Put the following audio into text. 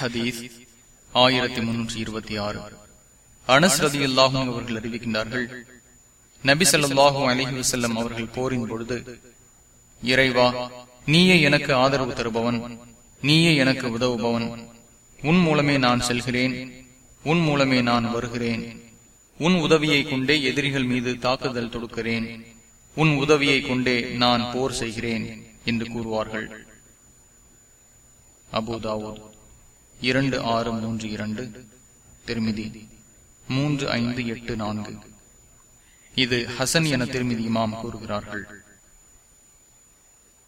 ஹதீஸ் ஆயிரத்தி முன்னூற்றி இருபத்தி ஆறு. அனஸ்ரதி அல்லாஹும் அவர்கள் அறிவிக்கின்றார்கள் நபி ஸல்லல்லாஹு அலஹி வசல்லம் அவர்கள் போரின் பொழுது இறைவா நீயே எனக்கு ஆதரவு தருபவன் நீயே எனக்கு உதவுபவன் உன் மூலமே நான் செல்கிறேன் உன் மூலமே நான் வருகிறேன் உன் உதவியை கொண்டே எதிரிகள் மீது தாக்குதல் தொடுக்கிறேன் உன் உதவியை கொண்டே நான் போர் செய்கிறேன் என்று கூறுவார்கள். அபுதாவூத் இரண்டு ஆறு மூன்று இரண்டு திருமிதி. மூன்று ஐந்து எட்டு நான்கு. இது ஹசன் என திருமிதி இமாம் கூறுகிறார்கள்.